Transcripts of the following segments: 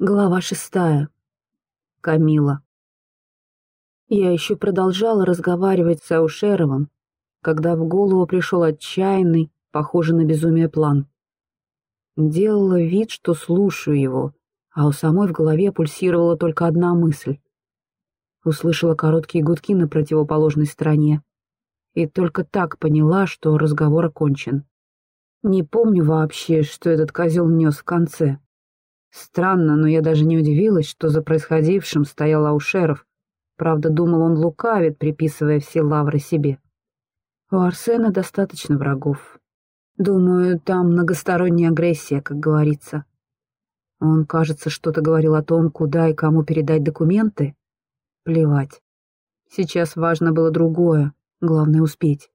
Глава шестая. Камила. Я еще продолжала разговаривать с Аушеровым, когда в голову пришел отчаянный, похожий на безумие план. Делала вид, что слушаю его, а у самой в голове пульсировала только одна мысль. Услышала короткие гудки на противоположной стороне и только так поняла, что разговор окончен. Не помню вообще, что этот козел нес в конце. Странно, но я даже не удивилась, что за происходившим стоял Аушеров. Правда, думал, он лукавит, приписывая все лавры себе. У Арсена достаточно врагов. Думаю, там многосторонняя агрессия, как говорится. Он, кажется, что-то говорил о том, куда и кому передать документы. Плевать. Сейчас важно было другое, главное успеть.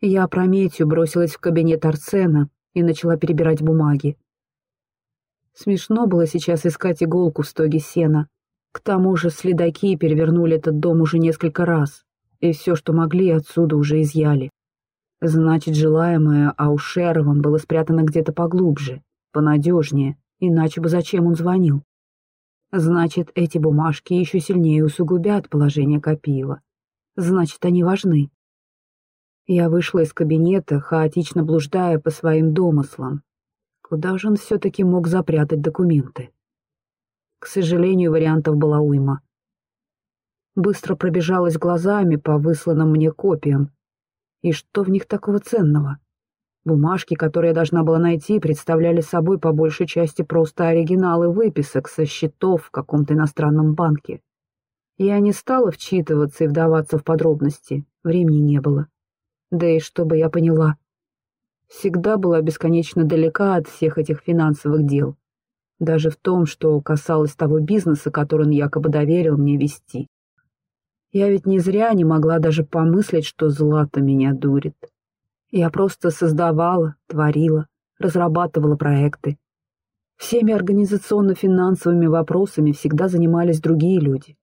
Я опрометью бросилась в кабинет Арсена и начала перебирать бумаги. Смешно было сейчас искать иголку в стоге сена. К тому же следаки перевернули этот дом уже несколько раз, и все, что могли, отсюда уже изъяли. Значит, желаемое Аушеровым было спрятано где-то поглубже, понадежнее, иначе бы зачем он звонил? Значит, эти бумажки еще сильнее усугубят положение Копиева. Значит, они важны. Я вышла из кабинета, хаотично блуждая по своим домыслам, Куда же он все-таки мог запрятать документы? К сожалению, вариантов была уйма. Быстро пробежалась глазами по высланным мне копиям. И что в них такого ценного? Бумажки, которые я должна была найти, представляли собой по большей части просто оригиналы выписок со счетов в каком-то иностранном банке. Я не стала вчитываться и вдаваться в подробности, времени не было. Да и чтобы я поняла, всегда была бесконечно далека от всех этих финансовых дел, даже в том, что касалось того бизнеса, который он якобы доверил мне вести. Я ведь не зря не могла даже помыслить, что Злата меня дурит. Я просто создавала, творила, разрабатывала проекты. Всеми организационно-финансовыми вопросами всегда занимались другие люди.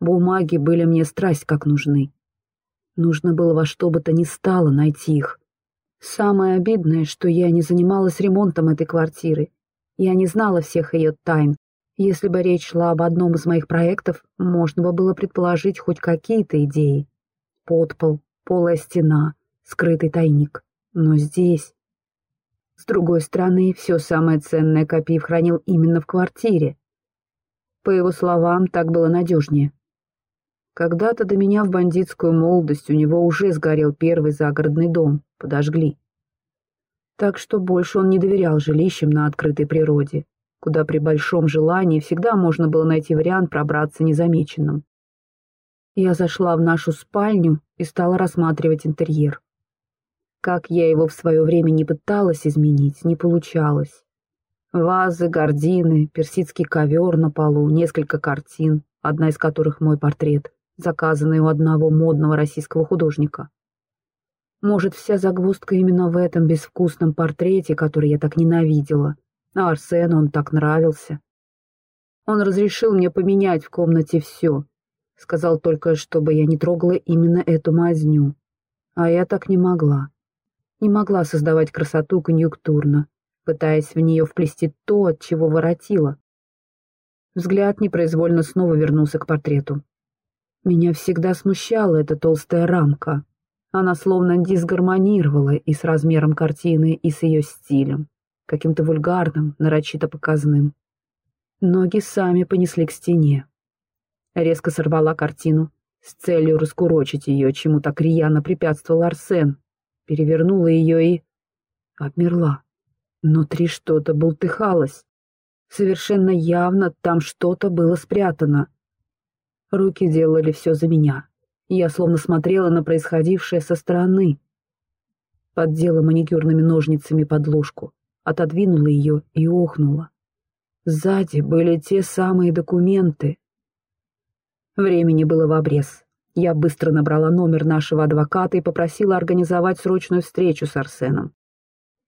Бумаги были мне страсть как нужны. Нужно было во что бы то ни стало найти их, Самое обидное, что я не занималась ремонтом этой квартиры. Я не знала всех ее тайн. Если бы речь шла об одном из моих проектов, можно бы было предположить хоть какие-то идеи. Подпол, полая стена, скрытый тайник. Но здесь... С другой стороны, все самое ценное Копиев хранил именно в квартире. По его словам, так было надежнее. Когда-то до меня в бандитскую молодость у него уже сгорел первый загородный дом, подожгли. Так что больше он не доверял жилищам на открытой природе, куда при большом желании всегда можно было найти вариант пробраться незамеченным. Я зашла в нашу спальню и стала рассматривать интерьер. Как я его в свое время не пыталась изменить, не получалось. Вазы, гардины, персидский ковер на полу, несколько картин, одна из которых мой портрет, заказанный у одного модного российского художника. Может, вся загвоздка именно в этом безвкусном портрете, который я так ненавидела. А Арсену он так нравился. Он разрешил мне поменять в комнате все. Сказал только, чтобы я не трогала именно эту мазню. А я так не могла. Не могла создавать красоту конъюнктурно, пытаясь в нее вплести то, от чего воротила. Взгляд непроизвольно снова вернулся к портрету. Меня всегда смущала эта толстая рамка, она словно дисгармонировала и с размером картины, и с ее стилем, каким-то вульгарным, нарочито показным. Ноги сами понесли к стене. Резко сорвала картину с целью раскурочить ее, чему так рьяно препятствовал Арсен. Перевернула ее и... обмерла. Внутри что-то бултыхалось. Совершенно явно там что-то было спрятано. Руки делали все за меня. Я словно смотрела на происходившее со стороны. Поддела маникюрными ножницами подложку, отодвинула ее и охнула. Сзади были те самые документы. Времени было в обрез. Я быстро набрала номер нашего адвоката и попросила организовать срочную встречу с Арсеном.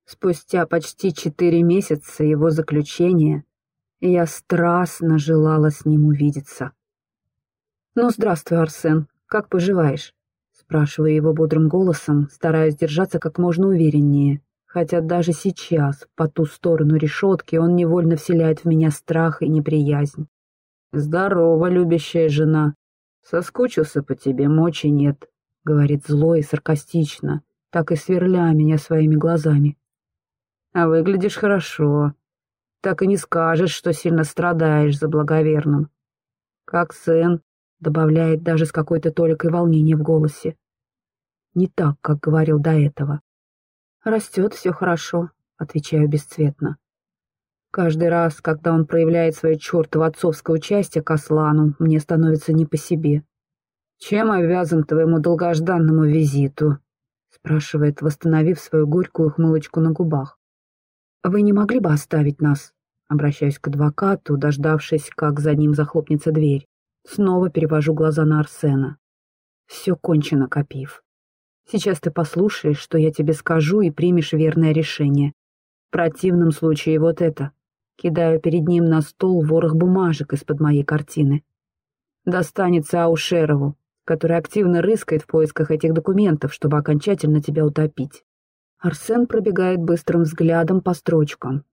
Спустя почти четыре месяца его заключения я страстно желала с ним увидеться. «Ну, здравствуй, Арсен», «Как поживаешь?» — спрашиваю его бодрым голосом, стараясь держаться как можно увереннее, хотя даже сейчас, по ту сторону решетки, он невольно вселяет в меня страх и неприязнь. «Здорово, любящая жена. Соскучился по тебе, мочи нет», — говорит зло и саркастично, так и сверля меня своими глазами. «А выглядишь хорошо. Так и не скажешь, что сильно страдаешь за благоверным. Как сын», — добавляет даже с какой-то толикой волнения в голосе. Не так, как говорил до этого. «Растет все хорошо», — отвечаю бесцветно. Каждый раз, когда он проявляет свое чертово отцовское участие к Аслану, мне становится не по себе. «Чем обязан твоему долгожданному визиту?» — спрашивает, восстановив свою горькую хмылочку на губах. «Вы не могли бы оставить нас?» Обращаюсь к адвокату, дождавшись, как за ним захлопнется дверь. Снова перевожу глаза на Арсена. Все кончено, Копив. Сейчас ты послушаешь, что я тебе скажу, и примешь верное решение. В противном случае вот это. Кидаю перед ним на стол ворох бумажек из-под моей картины. Достанется Аушерову, который активно рыскает в поисках этих документов, чтобы окончательно тебя утопить. Арсен пробегает быстрым взглядом по строчкам.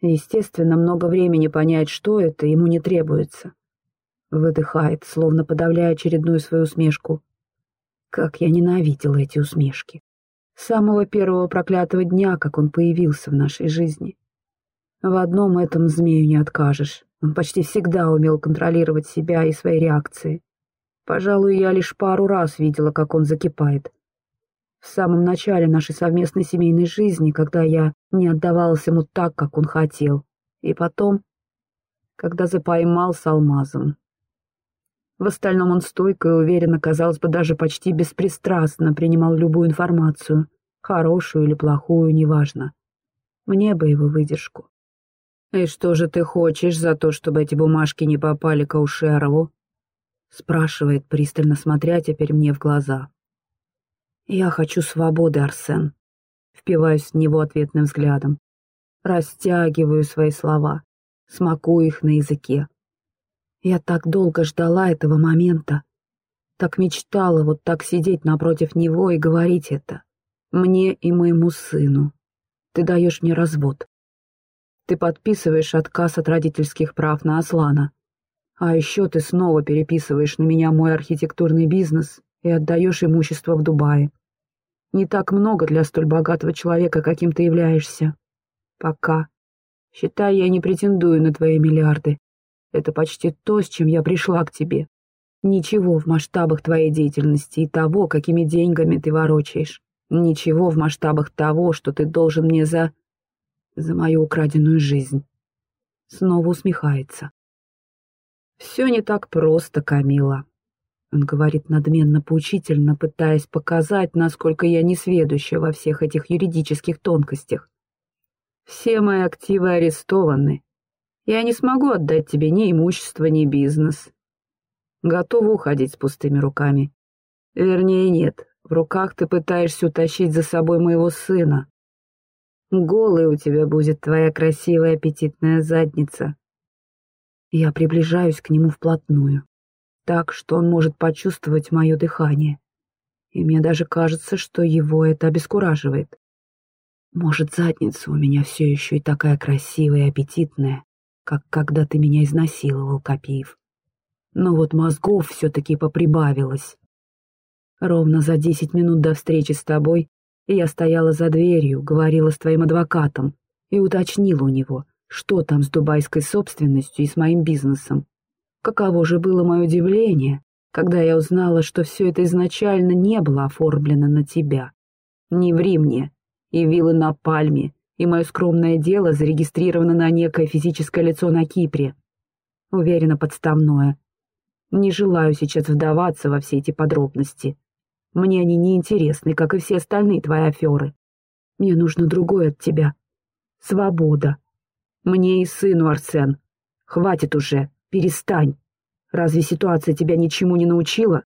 Естественно, много времени понять, что это, ему не требуется. Выдыхает, словно подавляя очередную свою усмешку. Как я ненавидела эти усмешки. С самого первого проклятого дня, как он появился в нашей жизни. В одном этом змею не откажешь. Он почти всегда умел контролировать себя и свои реакции. Пожалуй, я лишь пару раз видела, как он закипает. В самом начале нашей совместной семейной жизни, когда я не отдавалась ему так, как он хотел. И потом, когда запоймал с алмазом. В остальном он стойко и уверенно, казалось бы, даже почти беспристрастно принимал любую информацию, хорошую или плохую, неважно. Мне бы его выдержку. «И что же ты хочешь за то, чтобы эти бумажки не попали к Аушерову?» спрашивает, пристально смотря теперь мне в глаза. «Я хочу свободы, Арсен», впиваюсь в него ответным взглядом. Растягиваю свои слова, смакую их на языке. Я так долго ждала этого момента. Так мечтала вот так сидеть напротив него и говорить это. Мне и моему сыну. Ты даешь мне развод. Ты подписываешь отказ от родительских прав на Аслана. А еще ты снова переписываешь на меня мой архитектурный бизнес и отдаешь имущество в Дубае. Не так много для столь богатого человека, каким ты являешься. Пока. Считай, я не претендую на твои миллиарды. Это почти то, с чем я пришла к тебе. Ничего в масштабах твоей деятельности и того, какими деньгами ты ворочаешь. Ничего в масштабах того, что ты должен мне за... за мою украденную жизнь. Снова усмехается. Все не так просто, Камила. Он говорит надменно-поучительно, пытаясь показать, насколько я несведуща во всех этих юридических тонкостях. Все мои активы арестованы, я не смогу отдать тебе ни имущество, ни бизнес. Готова уходить с пустыми руками. Вернее, нет, в руках ты пытаешься утащить за собой моего сына. Голой у тебя будет твоя красивая аппетитная задница. Я приближаюсь к нему вплотную, так, что он может почувствовать мое дыхание. И мне даже кажется, что его это обескураживает. Может, задница у меня все еще и такая красивая и аппетитная, как когда ты меня изнасиловал, Копиев. Но вот мозгов все-таки поприбавилось. Ровно за десять минут до встречи с тобой я стояла за дверью, говорила с твоим адвокатом и уточнила у него, что там с дубайской собственностью и с моим бизнесом. Каково же было мое удивление, когда я узнала, что все это изначально не было оформлено на тебя. Не ври мне, и виллы на Пальме, и мое скромное дело зарегистрировано на некое физическое лицо на Кипре. Уверенно подставное. Не желаю сейчас вдаваться во все эти подробности. Мне они не интересны, как и все остальные твои аферы. Мне нужно другое от тебя. Свобода. Мне и сыну, Арсен. Хватит уже, перестань. Разве ситуация тебя ничему не научила?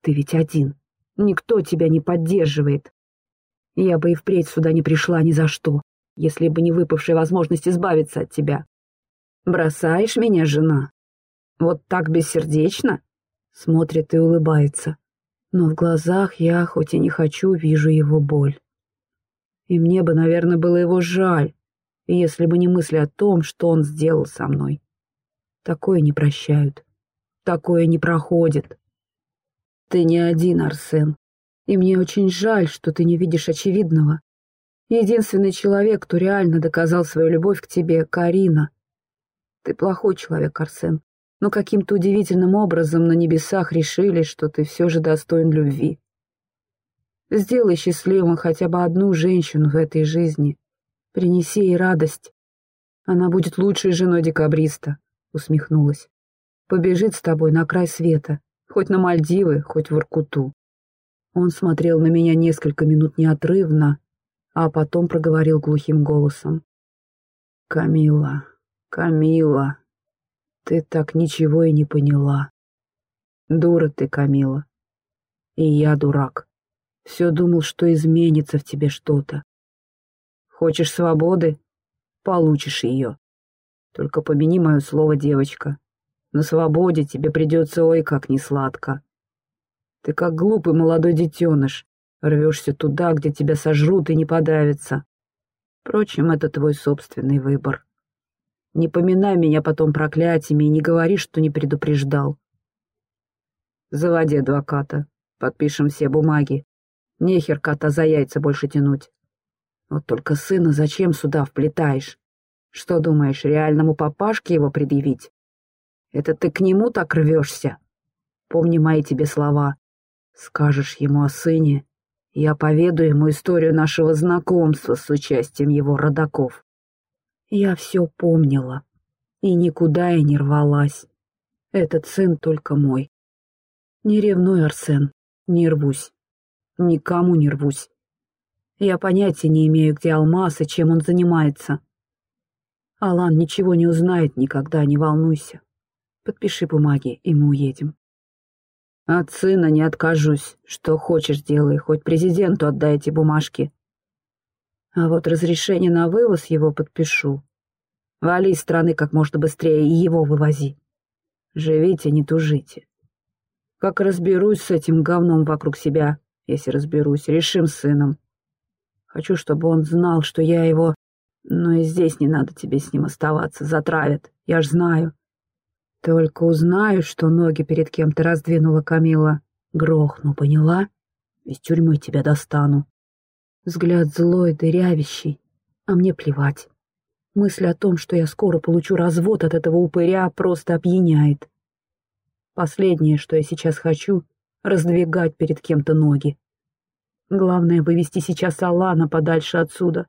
Ты ведь один. Никто тебя не поддерживает. Я бы и впредь сюда не пришла ни за что если бы не выпавшая возможность избавиться от тебя. Бросаешь меня, жена? Вот так бессердечно?» Смотрит и улыбается. Но в глазах я, хоть и не хочу, вижу его боль. И мне бы, наверное, было его жаль, если бы не мысли о том, что он сделал со мной. Такое не прощают, такое не проходит. Ты не один, Арсен, и мне очень жаль, что ты не видишь очевидного. Единственный человек, кто реально доказал свою любовь к тебе, Карина. Ты плохой человек, Арсен, но каким-то удивительным образом на небесах решили, что ты все же достоин любви. Сделай счастливым хотя бы одну женщину в этой жизни. Принеси ей радость. Она будет лучшей женой декабриста, — усмехнулась. Побежит с тобой на край света, хоть на Мальдивы, хоть в Иркуту. Он смотрел на меня несколько минут неотрывно, а потом проговорил глухим голосом. «Камила, Камила, ты так ничего и не поняла. Дура ты, Камила. И я дурак. Все думал, что изменится в тебе что-то. Хочешь свободы? Получишь ее. Только помяни мое слово, девочка. На свободе тебе придется ой как несладко. Ты как глупый молодой детеныш, рвешься туда, где тебя сожрут и не подавятся. Впрочем, это твой собственный выбор. Не поминай меня потом проклятиями и не говори, что не предупреждал. Заводи адвоката, подпишем все бумаги. Нехер кота за яйца больше тянуть. Вот только сына зачем сюда вплетаешь? Что думаешь, реальному папашке его предъявить? Это ты к нему так рвешься? Помни мои тебе слова. Скажешь ему о сыне, я поведу ему историю нашего знакомства с участием его родаков. Я все помнила, и никуда я не рвалась. Этот сын только мой. Не ревнуй, Арсен, не рвусь. Никому не рвусь. Я понятия не имею, где Алмаз и чем он занимается. Алан ничего не узнает никогда, не волнуйся. Подпиши бумаги, и мы уедем. От сына не откажусь. Что хочешь делай, хоть президенту отдай эти бумажки. А вот разрешение на вывоз его подпишу. Вали из страны как можно быстрее и его вывози. Живите, не тужите. Как разберусь с этим говном вокруг себя, если разберусь, решим с сыном. Хочу, чтобы он знал, что я его... Но и здесь не надо тебе с ним оставаться, затравят, я ж знаю. Только узнаю, что ноги перед кем-то раздвинула Камила. Грохну, поняла? Из тюрьмы тебя достану. Взгляд злой, дырявящий, а мне плевать. Мысль о том, что я скоро получу развод от этого упыря, просто опьяняет. Последнее, что я сейчас хочу, раздвигать перед кем-то ноги. Главное — вывести сейчас Алана подальше отсюда.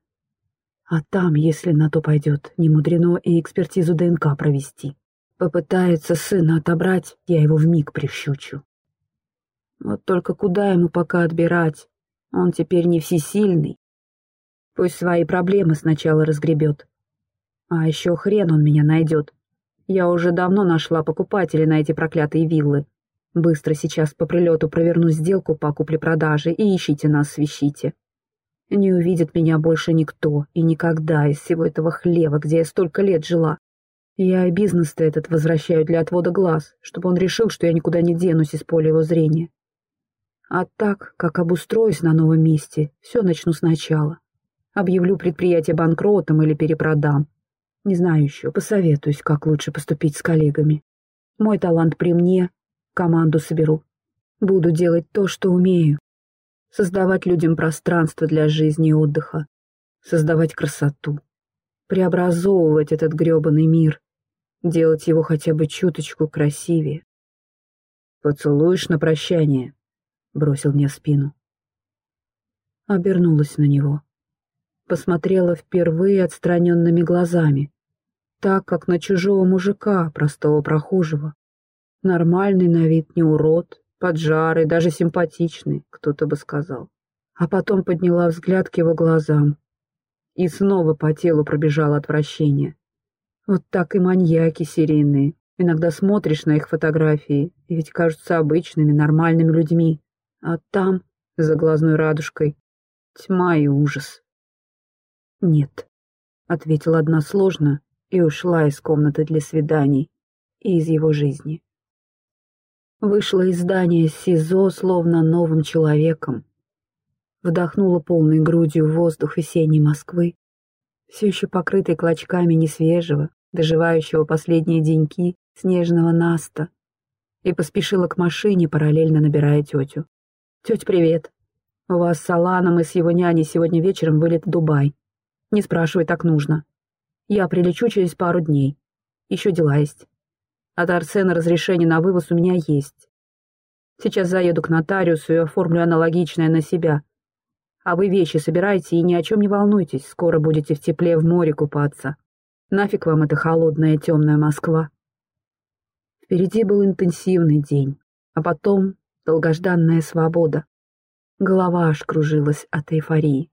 А там, если на то пойдет, не мудрено и экспертизу ДНК провести. Попытается сына отобрать, я его вмиг прищучу. Вот только куда ему пока отбирать? Он теперь не всесильный. Пусть свои проблемы сначала разгребет. А еще хрен он меня найдет. Я уже давно нашла покупателей на эти проклятые виллы. Быстро сейчас по прилету проверну сделку по купле-продаже и ищите нас, свищите. Не увидит меня больше никто и никогда из всего этого хлева, где я столько лет жила. Я и бизнес-то этот возвращаю для отвода глаз, чтобы он решил, что я никуда не денусь из поля его зрения. А так, как обустроюсь на новом месте, все начну сначала. Объявлю предприятие банкротом или перепродам. Не знаю еще, посоветуюсь, как лучше поступить с коллегами. Мой талант при мне, команду соберу. Буду делать то, что умею. Создавать людям пространство для жизни и отдыха. Создавать красоту. Преобразовывать этот грёбаный мир. Делать его хотя бы чуточку красивее. «Поцелуешь на прощание?» — бросил мне в спину. Обернулась на него. Посмотрела впервые отстраненными глазами, так, как на чужого мужика, простого прохожего. Нормальный на вид не урод, поджарый, даже симпатичный, кто-то бы сказал. А потом подняла взгляд к его глазам. И снова по телу пробежало отвращение. Вот так и маньяки серийные. Иногда смотришь на их фотографии, и ведь кажутся обычными, нормальными людьми. А там, за глазной радужкой, тьма и ужас. «Нет», — ответила односложно и ушла из комнаты для свиданий и из его жизни. Вышла из здания СИЗО словно новым человеком. вдохнула полной грудью воздух весенней Москвы, все еще покрытый клочками несвежего, доживающего последние деньки снежного наста, и поспешила к машине, параллельно набирая тетю. «Тетя, привет. У вас с Аланом и с его няней сегодня вечером вылет в Дубай. Не спрашивай, так нужно. Я прилечу через пару дней. Еще дела есть. От Арсена разрешение на вывоз у меня есть. Сейчас заеду к нотариусу и оформлю аналогичное на себя. А вы вещи собирайте и ни о чем не волнуйтесь, скоро будете в тепле в море купаться. Нафиг вам эта холодная темная Москва. Впереди был интенсивный день, а потом долгожданная свобода. Голова аж кружилась от эйфории.